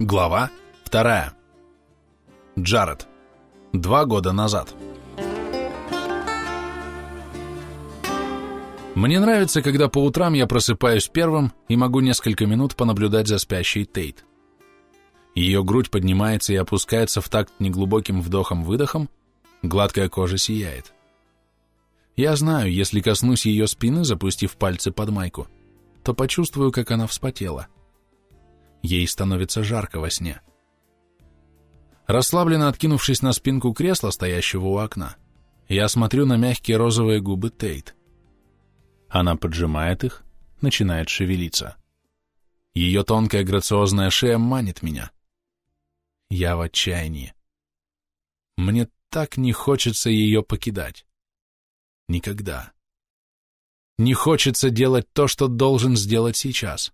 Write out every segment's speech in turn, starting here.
Глава вторая. Джаред. Два года назад. Мне нравится, когда по утрам я просыпаюсь первым и могу несколько минут понаблюдать за спящей Тейт. Ее грудь поднимается и опускается в такт неглубоким вдохом-выдохом, гладкая кожа сияет. Я знаю, если коснусь ее спины, запустив пальцы под майку, то почувствую, как она вспотела. Ей становится жарко во сне. Расслабленно откинувшись на спинку кресла, стоящего у окна, я смотрю на мягкие розовые губы Тейт. Она поджимает их, начинает шевелиться. Ее тонкая грациозная шея манит меня. Я в отчаянии. Мне так не хочется ее покидать. Никогда. Не хочется делать то, что должен сделать сейчас.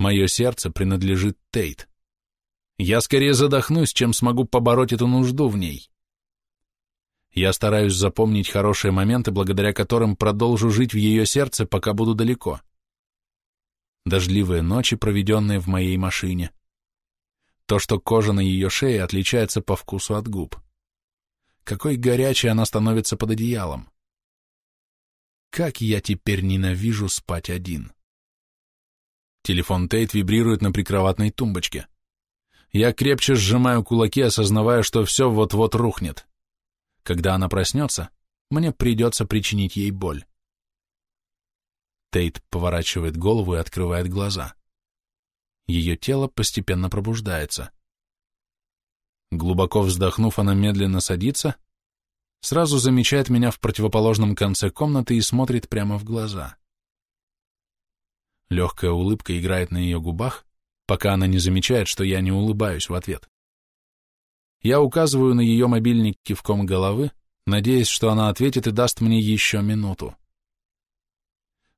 Мое сердце принадлежит Тейт. Я скорее задохнусь, чем смогу побороть эту нужду в ней. Я стараюсь запомнить хорошие моменты, благодаря которым продолжу жить в ее сердце, пока буду далеко. Дождливые ночи, проведенные в моей машине. То, что кожа на ее шее отличается по вкусу от губ. Какой горячей она становится под одеялом. Как я теперь ненавижу спать один. Телефон Тейт вибрирует на прикроватной тумбочке. Я крепче сжимаю кулаки, осознавая, что все вот-вот рухнет. Когда она проснется, мне придется причинить ей боль. Тейт поворачивает голову и открывает глаза. Ее тело постепенно пробуждается. Глубоко вздохнув, она медленно садится, сразу замечает меня в противоположном конце комнаты и смотрит прямо в глаза. Легкая улыбка играет на ее губах, пока она не замечает, что я не улыбаюсь в ответ. Я указываю на ее мобильник кивком головы, надеясь, что она ответит и даст мне еще минуту.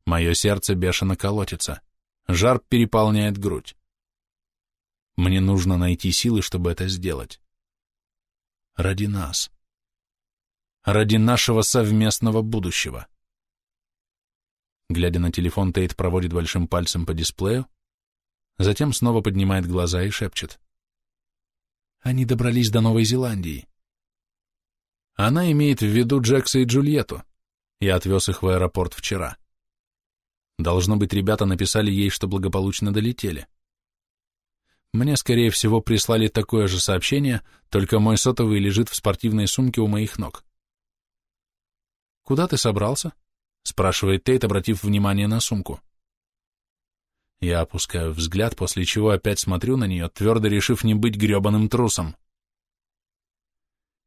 Мое сердце бешено колотится. Жар переполняет грудь. Мне нужно найти силы, чтобы это сделать. Ради нас. Ради нашего совместного будущего. Глядя на телефон, Тейт проводит большим пальцем по дисплею, затем снова поднимает глаза и шепчет. Они добрались до Новой Зеландии. Она имеет в виду Джекса и Джульетту. Я отвез их в аэропорт вчера. Должно быть, ребята написали ей, что благополучно долетели. Мне, скорее всего, прислали такое же сообщение, только мой сотовый лежит в спортивной сумке у моих ног. «Куда ты собрался?» — спрашивает Тейт, обратив внимание на сумку. Я опускаю взгляд, после чего опять смотрю на нее, твердо решив не быть гребаным трусом.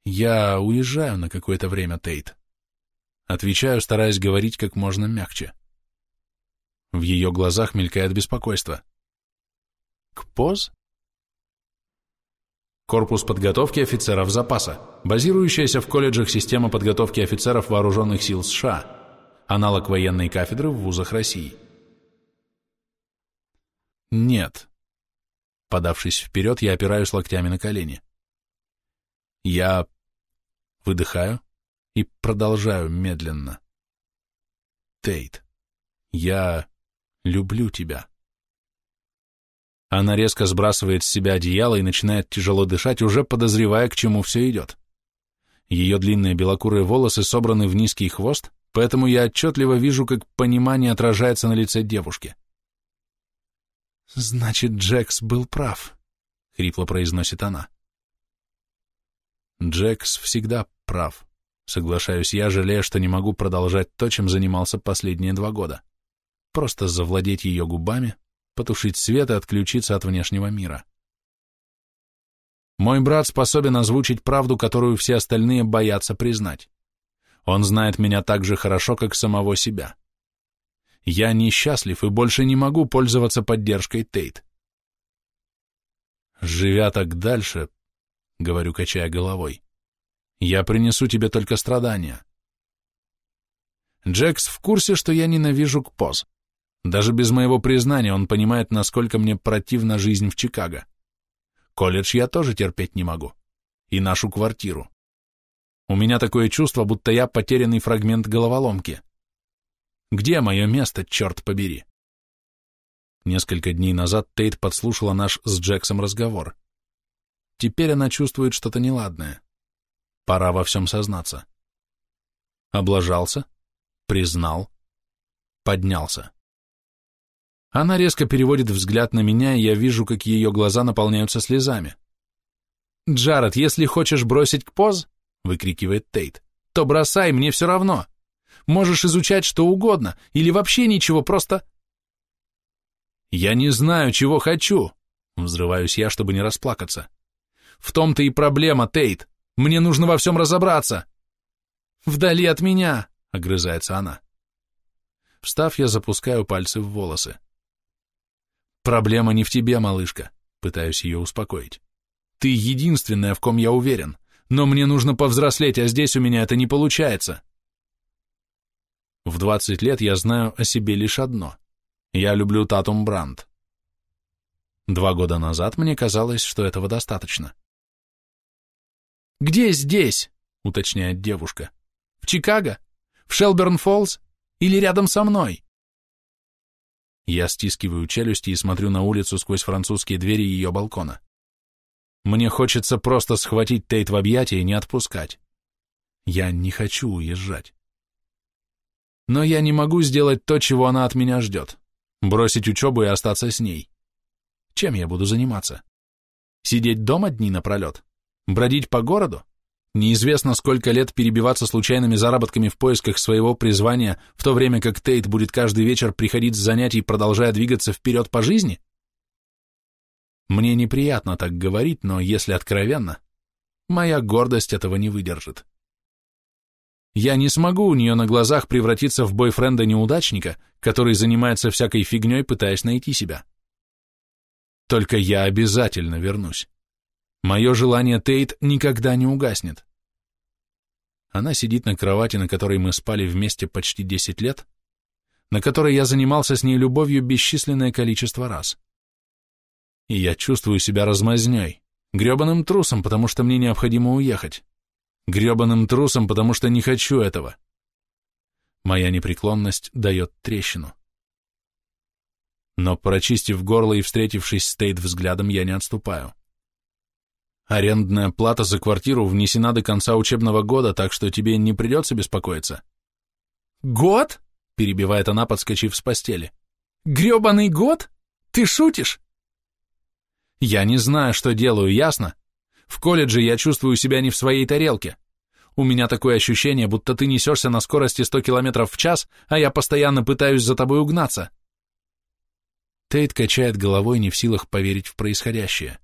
Я уезжаю на какое-то время, Тейт. Отвечаю, стараясь говорить как можно мягче. В ее глазах мелькает беспокойство. К ПОЗ? Корпус подготовки офицеров запаса, базирующаяся в колледжах система подготовки офицеров вооруженных сил США, аналог военной кафедры в вузах России. Нет. Подавшись вперед, я опираюсь локтями на колени. Я выдыхаю и продолжаю медленно. Тейт, я люблю тебя. Она резко сбрасывает с себя одеяло и начинает тяжело дышать, уже подозревая, к чему все идет. Ее длинные белокурые волосы собраны в низкий хвост, поэтому я отчетливо вижу, как понимание отражается на лице девушки. «Значит, Джекс был прав», — хрипло произносит она. Джекс всегда прав. Соглашаюсь я, жалея, что не могу продолжать то, чем занимался последние два года. Просто завладеть ее губами, потушить свет и отключиться от внешнего мира. Мой брат способен озвучить правду, которую все остальные боятся признать. Он знает меня так же хорошо, как самого себя. Я несчастлив и больше не могу пользоваться поддержкой Тейт. Живя так дальше, — говорю, качая головой, — я принесу тебе только страдания. Джекс в курсе, что я ненавижу КПОЗ. Даже без моего признания он понимает, насколько мне противна жизнь в Чикаго. Колледж я тоже терпеть не могу. И нашу квартиру. У меня такое чувство, будто я потерянный фрагмент головоломки. Где мое место, черт побери? Несколько дней назад Тейт подслушала наш с Джексом разговор. Теперь она чувствует что-то неладное. Пора во всем сознаться. Облажался, признал, поднялся. Она резко переводит взгляд на меня, и я вижу, как ее глаза наполняются слезами. «Джаред, если хочешь бросить к поз, — выкрикивает Тейт, — то бросай, мне все равно. Можешь изучать что угодно, или вообще ничего, просто...» «Я не знаю, чего хочу», — взрываюсь я, чтобы не расплакаться. «В том-то и проблема, Тейт. Мне нужно во всем разобраться». «Вдали от меня», — огрызается она. Встав, я запускаю пальцы в волосы. «Проблема не в тебе, малышка», — пытаюсь ее успокоить. Ты единственная, в ком я уверен. Но мне нужно повзрослеть, а здесь у меня это не получается. В 20 лет я знаю о себе лишь одно. Я люблю Татум Бранд. Два года назад мне казалось, что этого достаточно. «Где здесь?» — уточняет девушка. «В Чикаго? В Шелберн-Фоллс? Или рядом со мной?» Я стискиваю челюсти и смотрю на улицу сквозь французские двери ее балкона. Мне хочется просто схватить Тейт в объятия и не отпускать. Я не хочу уезжать. Но я не могу сделать то, чего она от меня ждет. Бросить учебу и остаться с ней. Чем я буду заниматься? Сидеть дома дни напролет? Бродить по городу? Неизвестно, сколько лет перебиваться случайными заработками в поисках своего призвания, в то время как Тейт будет каждый вечер приходить с занятий, продолжая двигаться вперед по жизни? Мне неприятно так говорить, но если откровенно, моя гордость этого не выдержит. Я не смогу у нее на глазах превратиться в бойфренда-неудачника, который занимается всякой фигней, пытаясь найти себя. Только я обязательно вернусь. Мое желание Тейт никогда не угаснет. Она сидит на кровати, на которой мы спали вместе почти 10 лет, на которой я занимался с ней любовью бесчисленное количество раз и я чувствую себя размазней, гребаным трусом, потому что мне необходимо уехать, гребаным трусом, потому что не хочу этого. Моя непреклонность дает трещину. Но, прочистив горло и встретившись с Тейт взглядом, я не отступаю. Арендная плата за квартиру внесена до конца учебного года, так что тебе не придется беспокоиться. «Год?» — перебивает она, подскочив с постели. «Гребаный год? Ты шутишь?» Я не знаю, что делаю, ясно? В колледже я чувствую себя не в своей тарелке. У меня такое ощущение, будто ты несешься на скорости 100 км в час, а я постоянно пытаюсь за тобой угнаться. Тейт качает головой, не в силах поверить в происходящее.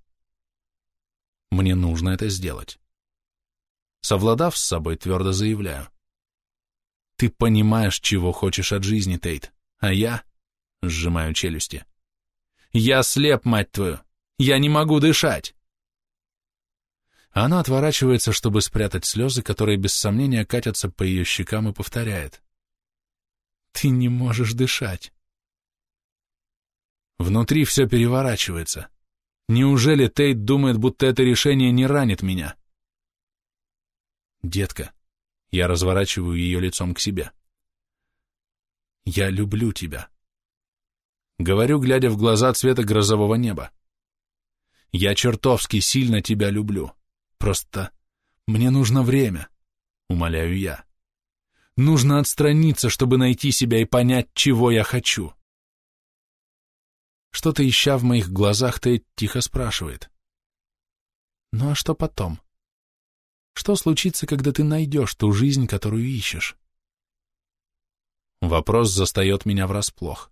Мне нужно это сделать. Совладав с собой, твердо заявляю. Ты понимаешь, чего хочешь от жизни, Тейт, а я... Сжимаю челюсти. Я слеп, мать твою. Я не могу дышать!» Она отворачивается, чтобы спрятать слезы, которые без сомнения катятся по ее щекам и повторяет. «Ты не можешь дышать!» Внутри все переворачивается. Неужели Тейт думает, будто это решение не ранит меня? «Детка», я разворачиваю ее лицом к себе. «Я люблю тебя». Говорю, глядя в глаза цвета грозового неба. Я чертовски сильно тебя люблю. Просто мне нужно время, умоляю я. Нужно отстраниться, чтобы найти себя и понять, чего я хочу. Что-то ища в моих глазах, Тейт тихо спрашивает. Ну а что потом? Что случится, когда ты найдешь ту жизнь, которую ищешь? Вопрос застает меня врасплох.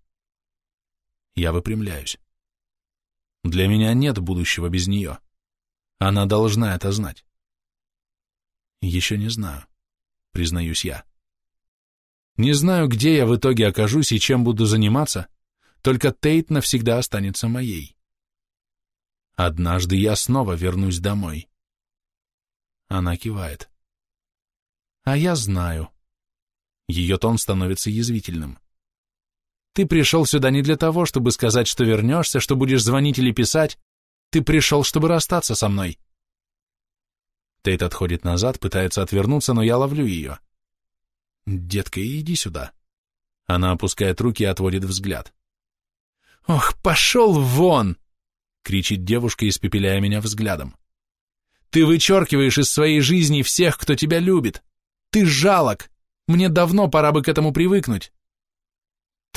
Я выпрямляюсь. Для меня нет будущего без нее. Она должна это знать. Еще не знаю, признаюсь я. Не знаю, где я в итоге окажусь и чем буду заниматься, только Тейт навсегда останется моей. Однажды я снова вернусь домой. Она кивает. А я знаю. Ее тон становится язвительным. Ты пришел сюда не для того, чтобы сказать, что вернешься, что будешь звонить или писать. Ты пришел, чтобы расстаться со мной. Тейт отходит назад, пытается отвернуться, но я ловлю ее. Детка, иди сюда. Она опускает руки и отводит взгляд. «Ох, пошел вон!» — кричит девушка, испепеляя меня взглядом. «Ты вычеркиваешь из своей жизни всех, кто тебя любит. Ты жалок. Мне давно пора бы к этому привыкнуть».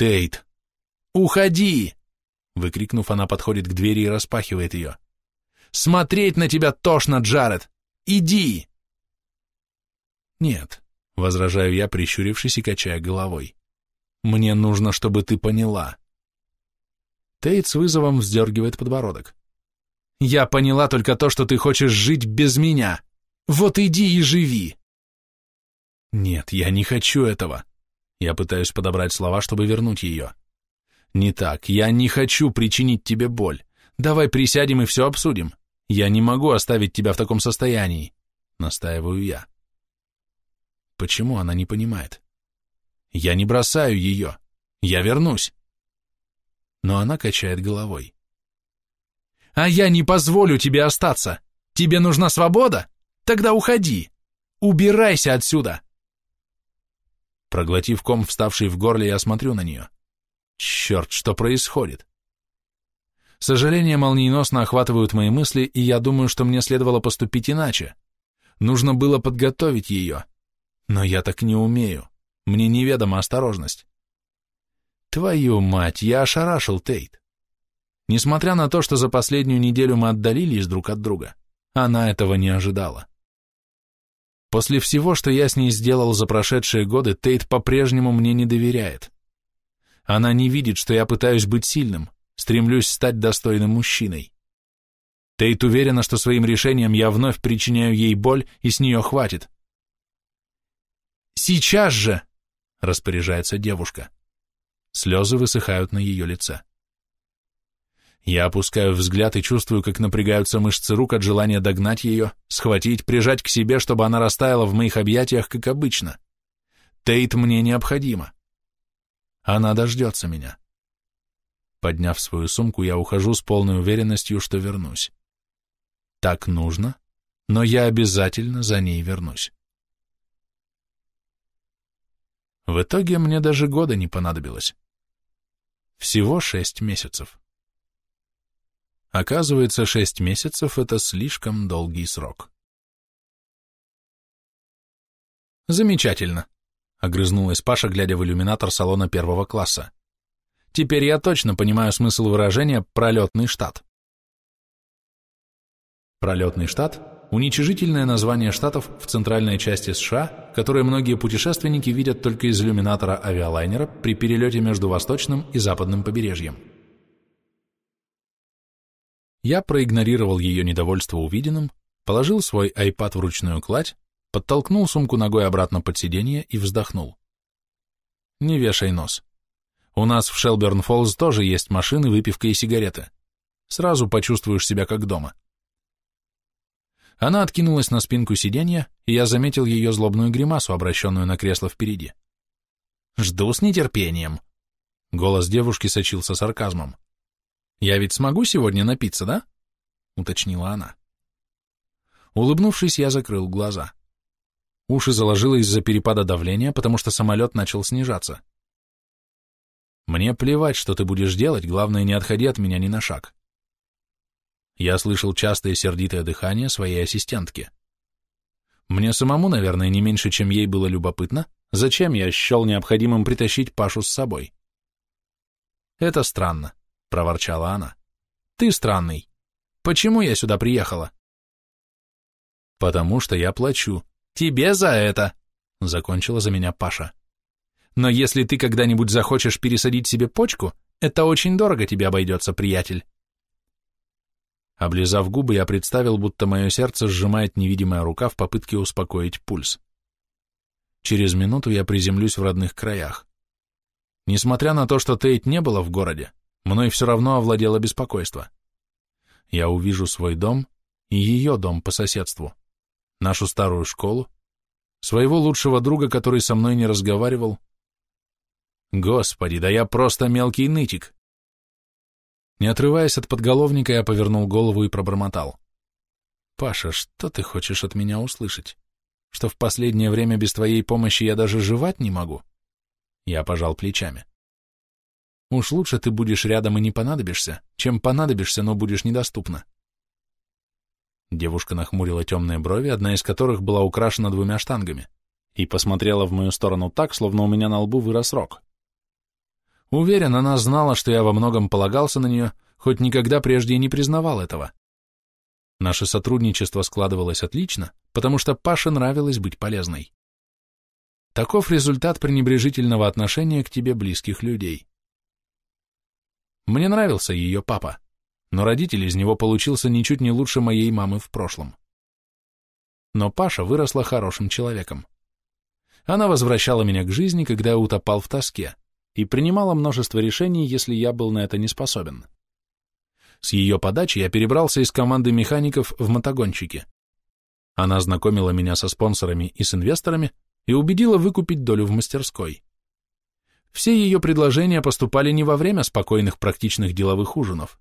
«Тейт, уходи!» Выкрикнув, она подходит к двери и распахивает ее. «Смотреть на тебя тошно, Джаред! Иди!» «Нет», — возражаю я, прищурившись и качая головой. «Мне нужно, чтобы ты поняла». Тейт с вызовом вздергивает подбородок. «Я поняла только то, что ты хочешь жить без меня. Вот иди и живи!» «Нет, я не хочу этого». Я пытаюсь подобрать слова, чтобы вернуть ее. «Не так. Я не хочу причинить тебе боль. Давай присядем и все обсудим. Я не могу оставить тебя в таком состоянии», — настаиваю я. Почему она не понимает? Я не бросаю ее. Я вернусь. Но она качает головой. А я не позволю тебе остаться. Тебе нужна свобода? Тогда уходи. Убирайся отсюда. Проглотив ком, вставший в горле, я смотрю на нее. Черт, что происходит? Сожаления молниеносно охватывают мои мысли, и я думаю, что мне следовало поступить иначе. Нужно было подготовить ее. Но я так не умею. Мне неведома осторожность. Твою мать, я ошарашил Тейт. Несмотря на то, что за последнюю неделю мы отдалились друг от друга, она этого не ожидала. После всего, что я с ней сделал за прошедшие годы, Тейт по-прежнему мне не доверяет. Она не видит, что я пытаюсь быть сильным, стремлюсь стать достойным мужчиной. Тейт уверена, что своим решением я вновь причиняю ей боль, и с нее хватит. «Сейчас же!» — распоряжается девушка. Слезы высыхают на ее лице. Я опускаю взгляд и чувствую, как напрягаются мышцы рук от желания догнать ее, схватить, прижать к себе, чтобы она растаяла в моих объятиях, как обычно. Тейт мне необходимо. Она дождется меня. Подняв свою сумку, я ухожу с полной уверенностью, что вернусь. Так нужно, но я обязательно за ней вернусь. В итоге мне даже года не понадобилось. Всего шесть месяцев. Оказывается, шесть месяцев — это слишком долгий срок. Замечательно, — огрызнулась Паша, глядя в иллюминатор салона первого класса. Теперь я точно понимаю смысл выражения «пролетный штат». Пролетный штат уничижительное название штатов в центральной части США, которое многие путешественники видят только из иллюминатора авиалайнера при перелете между восточным и западным побережьем. Я проигнорировал ее недовольство увиденным, положил свой iPad в ручную кладь, подтолкнул сумку ногой обратно под сиденье и вздохнул. Не вешай нос. У нас в Шелберн-Фоллз тоже есть машины, выпивка и сигареты. Сразу почувствуешь себя как дома. Она откинулась на спинку сиденья, и я заметил ее злобную гримасу, обращенную на кресло впереди. «Жду с нетерпением». Голос девушки сочился сарказмом. «Я ведь смогу сегодня напиться, да?» — уточнила она. Улыбнувшись, я закрыл глаза. Уши заложило из-за перепада давления, потому что самолет начал снижаться. «Мне плевать, что ты будешь делать, главное, не отходи от меня ни на шаг». Я слышал частое сердитое дыхание своей ассистентки. Мне самому, наверное, не меньше, чем ей было любопытно, зачем я счел необходимым притащить Пашу с собой. «Это странно», — проворчала она. «Ты странный. Почему я сюда приехала?» «Потому что я плачу. Тебе за это!» — закончила за меня Паша. «Но если ты когда-нибудь захочешь пересадить себе почку, это очень дорого тебе обойдется, приятель». Облизав губы, я представил, будто мое сердце сжимает невидимая рука в попытке успокоить пульс. Через минуту я приземлюсь в родных краях. Несмотря на то, что Тейт не было в городе, мной все равно овладело беспокойство. Я увижу свой дом и ее дом по соседству, нашу старую школу, своего лучшего друга, который со мной не разговаривал. Господи, да я просто мелкий нытик. Не отрываясь от подголовника, я повернул голову и пробормотал. «Паша, что ты хочешь от меня услышать? Что в последнее время без твоей помощи я даже жевать не могу?» Я пожал плечами. Уж лучше ты будешь рядом и не понадобишься, чем понадобишься, но будешь недоступна. Девушка нахмурила темные брови, одна из которых была украшена двумя штангами, и посмотрела в мою сторону так, словно у меня на лбу вырос рог. Уверен, она знала, что я во многом полагался на нее, хоть никогда прежде и не признавал этого. Наше сотрудничество складывалось отлично, потому что Паше нравилось быть полезной. Таков результат пренебрежительного отношения к тебе близких людей. Мне нравился ее папа, но родитель из него получился ничуть не лучше моей мамы в прошлом. Но Паша выросла хорошим человеком. Она возвращала меня к жизни, когда я утопал в тоске, и принимала множество решений, если я был на это не способен. С ее подачи я перебрался из команды механиков в мотогонщики. Она знакомила меня со спонсорами и с инвесторами и убедила выкупить долю в мастерской. Все ее предложения поступали не во время спокойных практичных деловых ужинов.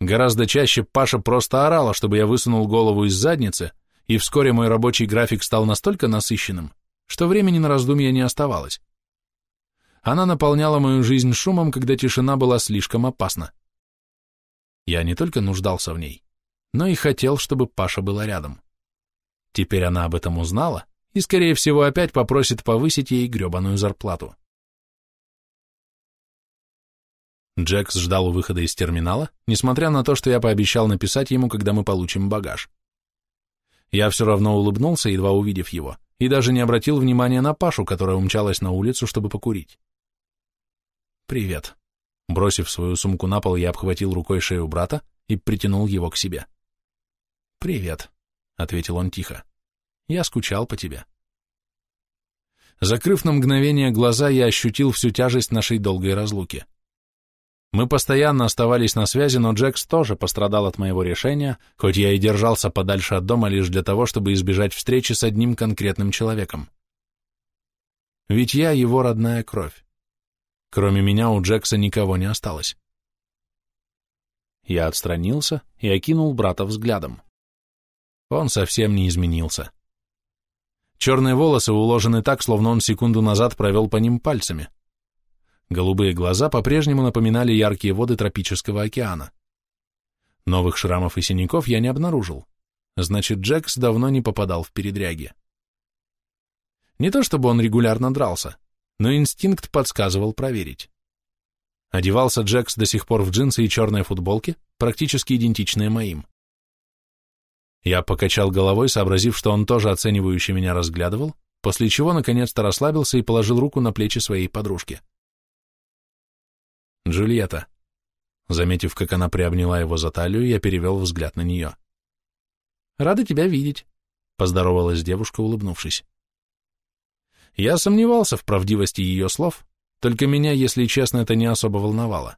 Гораздо чаще Паша просто орала, чтобы я высунул голову из задницы, и вскоре мой рабочий график стал настолько насыщенным, что времени на раздумья не оставалось. Она наполняла мою жизнь шумом, когда тишина была слишком опасна. Я не только нуждался в ней, но и хотел, чтобы Паша была рядом. Теперь она об этом узнала и, скорее всего, опять попросит повысить ей гребаную зарплату. Джекс ждал у выхода из терминала, несмотря на то, что я пообещал написать ему, когда мы получим багаж. Я все равно улыбнулся, едва увидев его, и даже не обратил внимания на Пашу, которая умчалась на улицу, чтобы покурить. «Привет». Бросив свою сумку на пол, я обхватил рукой шею брата и притянул его к себе. «Привет», — ответил он тихо. «Я скучал по тебе». Закрыв на мгновение глаза, я ощутил всю тяжесть нашей долгой разлуки. Мы постоянно оставались на связи, но Джекс тоже пострадал от моего решения, хоть я и держался подальше от дома лишь для того, чтобы избежать встречи с одним конкретным человеком. Ведь я его родная кровь. Кроме меня у Джекса никого не осталось. Я отстранился и окинул брата взглядом. Он совсем не изменился. Черные волосы уложены так, словно он секунду назад провел по ним пальцами. Голубые глаза по-прежнему напоминали яркие воды тропического океана. Новых шрамов и синяков я не обнаружил. Значит, Джекс давно не попадал в передряги. Не то чтобы он регулярно дрался, но инстинкт подсказывал проверить. Одевался Джекс до сих пор в джинсы и черной футболке, практически идентичные моим. Я покачал головой, сообразив, что он тоже оценивающе меня разглядывал, после чего наконец-то расслабился и положил руку на плечи своей подружки. Джульетта. Заметив, как она приобняла его за талию, я перевел взгляд на нее. «Рада тебя видеть», — поздоровалась девушка, улыбнувшись. Я сомневался в правдивости ее слов, только меня, если честно, это не особо волновало.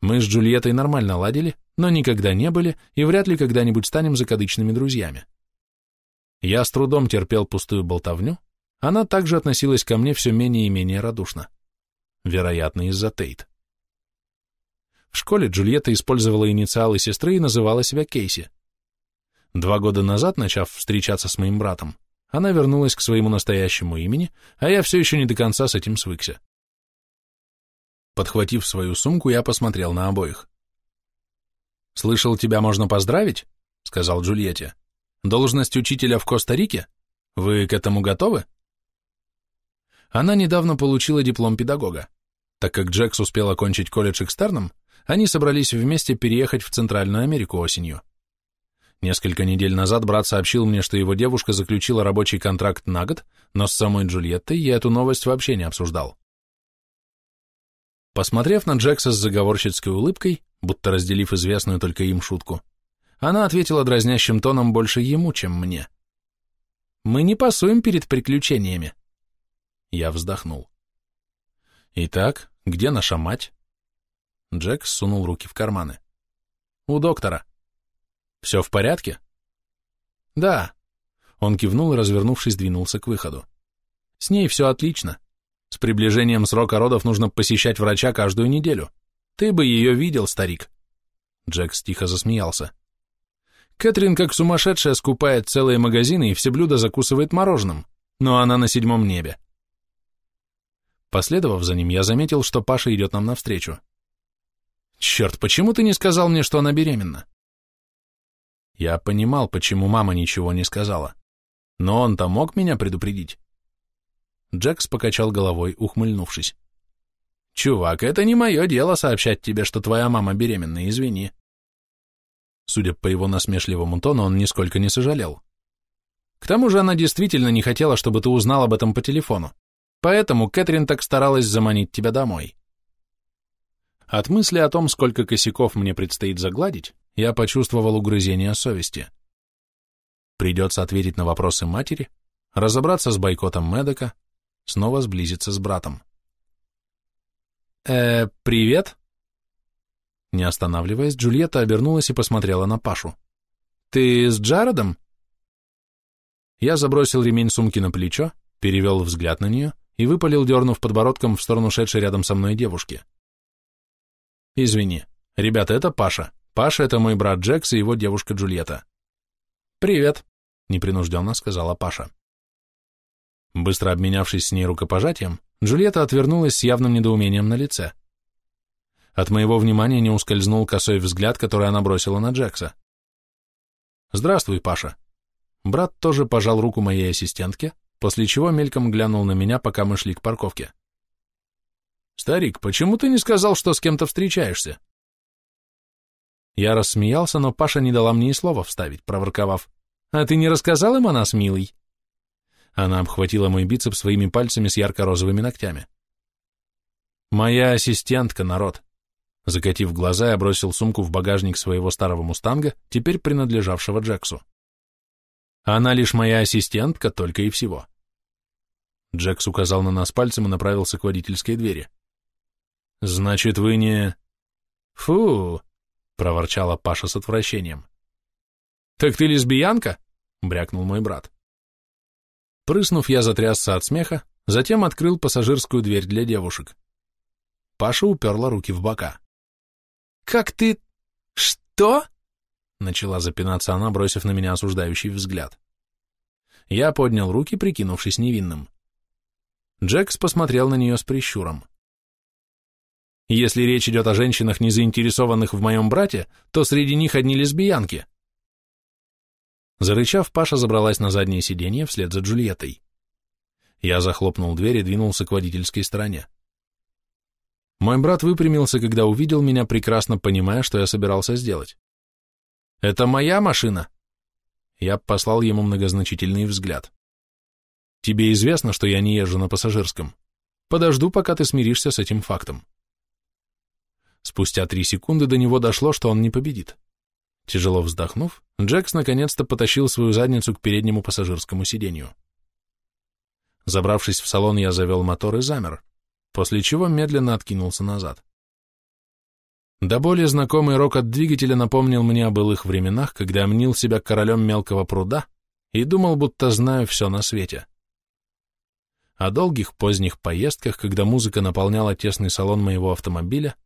Мы с Джульеттой нормально ладили, но никогда не были и вряд ли когда-нибудь станем закадычными друзьями. Я с трудом терпел пустую болтовню, она также относилась ко мне все менее и менее радушно. Вероятно, из-за Тейт. В школе Джульетта использовала инициалы сестры и называла себя Кейси. Два года назад, начав встречаться с моим братом, она вернулась к своему настоящему имени, а я все еще не до конца с этим свыкся. Подхватив свою сумку, я посмотрел на обоих. «Слышал, тебя можно поздравить?» — сказал Джульетте. «Должность учителя в Коста-Рике? Вы к этому готовы?» Она недавно получила диплом педагога. Так как Джекс успел окончить колледж экстерном, они собрались вместе переехать в Центральную Америку осенью. Несколько недель назад брат сообщил мне, что его девушка заключила рабочий контракт на год, но с самой Джульеттой я эту новость вообще не обсуждал. Посмотрев на Джекса с заговорщицкой улыбкой, будто разделив известную только им шутку, она ответила дразнящим тоном больше ему, чем мне. «Мы не пасуем перед приключениями». Я вздохнул. «Итак, где наша мать?» Джек сунул руки в карманы. «У доктора». «Все в порядке?» «Да». Он кивнул и, развернувшись, двинулся к выходу. «С ней все отлично. С приближением срока родов нужно посещать врача каждую неделю. Ты бы ее видел, старик». Джекс тихо засмеялся. Кэтрин как сумасшедшая скупает целые магазины и все блюда закусывает мороженым, но она на седьмом небе. Последовав за ним, я заметил, что Паша идет нам навстречу. «Черт, почему ты не сказал мне, что она беременна?» Я понимал, почему мама ничего не сказала. Но он-то мог меня предупредить. Джекс покачал головой, ухмыльнувшись. «Чувак, это не мое дело сообщать тебе, что твоя мама беременна, извини». Судя по его насмешливому тону, он нисколько не сожалел. К тому же она действительно не хотела, чтобы ты узнал об этом по телефону. Поэтому Кэтрин так старалась заманить тебя домой. От мысли о том, сколько косяков мне предстоит загладить, я почувствовал угрызение совести. Придется ответить на вопросы матери, разобраться с бойкотом Медока, снова сблизиться с братом. «Э, привет?» Не останавливаясь, Джульетта обернулась и посмотрела на Пашу. «Ты с Джаредом?» Я забросил ремень сумки на плечо, перевел взгляд на нее и выпалил, дернув подбородком в сторону шедшей рядом со мной девушки. «Извини. Ребята, это Паша. Паша — это мой брат Джекс и его девушка Джульетта». «Привет», — непринужденно сказала Паша. Быстро обменявшись с ней рукопожатием, Джульетта отвернулась с явным недоумением на лице. От моего внимания не ускользнул косой взгляд, который она бросила на Джекса. «Здравствуй, Паша», Брат тоже пожал руку моей ассистентке, после чего мельком глянул на меня, пока мы шли к парковке. «Старик, почему ты не сказал, что с кем-то встречаешься?» Я рассмеялся, но Паша не дала мне и слова вставить, проворковав. «А ты не рассказал им о нас, милый?» Она обхватила мой бицеп своими пальцами с ярко-розовыми ногтями. «Моя ассистентка, народ!» Закатив глаза, я бросил сумку в багажник своего старого мустанга, теперь принадлежавшего Джексу. Она лишь моя ассистентка, только и всего. Джекс указал на нас пальцем и направился к водительской двери. «Значит, вы не...» «Фу!» — проворчала Паша с отвращением. «Так ты лесбиянка?» — брякнул мой брат. Прыснув, я затрясся от смеха, затем открыл пассажирскую дверь для девушек. Паша уперла руки в бока. «Как ты... что?» Начала запинаться она, бросив на меня осуждающий взгляд. Я поднял руки, прикинувшись невинным. Джекс посмотрел на нее с прищуром. «Если речь идет о женщинах, не заинтересованных в моем брате, то среди них одни лесбиянки». Зарычав, Паша забралась на заднее сиденье вслед за Джульеттой. Я захлопнул дверь и двинулся к водительской стороне. Мой брат выпрямился, когда увидел меня, прекрасно понимая, что я собирался сделать. «Это моя машина!» Я послал ему многозначительный взгляд. «Тебе известно, что я не езжу на пассажирском. Подожду, пока ты смиришься с этим фактом». Спустя три секунды до него дошло, что он не победит. Тяжело вздохнув, Джекс наконец-то потащил свою задницу к переднему пассажирскому сиденью. Забравшись в салон, я завел мотор и замер, после чего медленно откинулся назад. Да более знакомый рок от двигателя напомнил мне о былых временах, когда мнил себя королем мелкого пруда и думал, будто знаю все на свете. О долгих поздних поездках, когда музыка наполняла тесный салон моего автомобиля,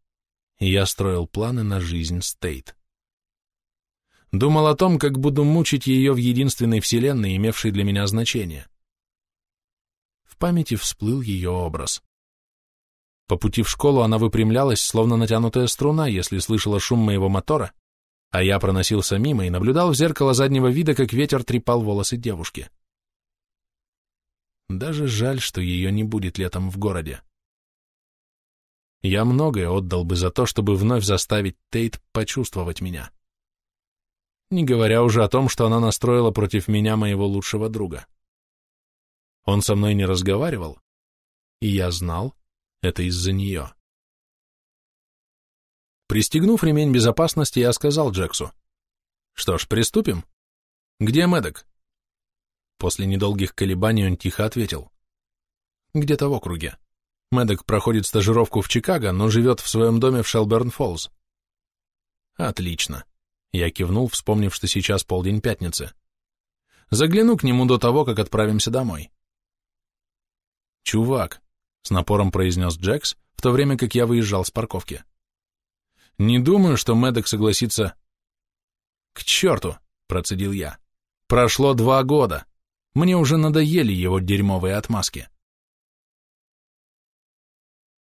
и я строил планы на жизнь Стейт. Думал о том, как буду мучить ее в единственной вселенной, имевшей для меня значение. В памяти всплыл ее образ. По пути в школу она выпрямлялась, словно натянутая струна, если слышала шум моего мотора, а я проносился мимо и наблюдал в зеркало заднего вида, как ветер трепал волосы девушки. Даже жаль, что ее не будет летом в городе. Я многое отдал бы за то, чтобы вновь заставить Тейт почувствовать меня. Не говоря уже о том, что она настроила против меня моего лучшего друга. Он со мной не разговаривал, и я знал, это из-за нее. Пристегнув ремень безопасности, я сказал Джексу. Что ж, приступим. Где Мэддок? После недолгих колебаний он тихо ответил. Где-то в округе. Мэддок проходит стажировку в Чикаго, но живет в своем доме в Шелберн-Фоллз. Отлично. Я кивнул, вспомнив, что сейчас полдень пятницы. Загляну к нему до того, как отправимся домой. Чувак, с напором произнес Джекс, в то время как я выезжал с парковки. Не думаю, что Мэддок согласится... К черту, процедил я. Прошло два года. Мне уже надоели его дерьмовые отмазки.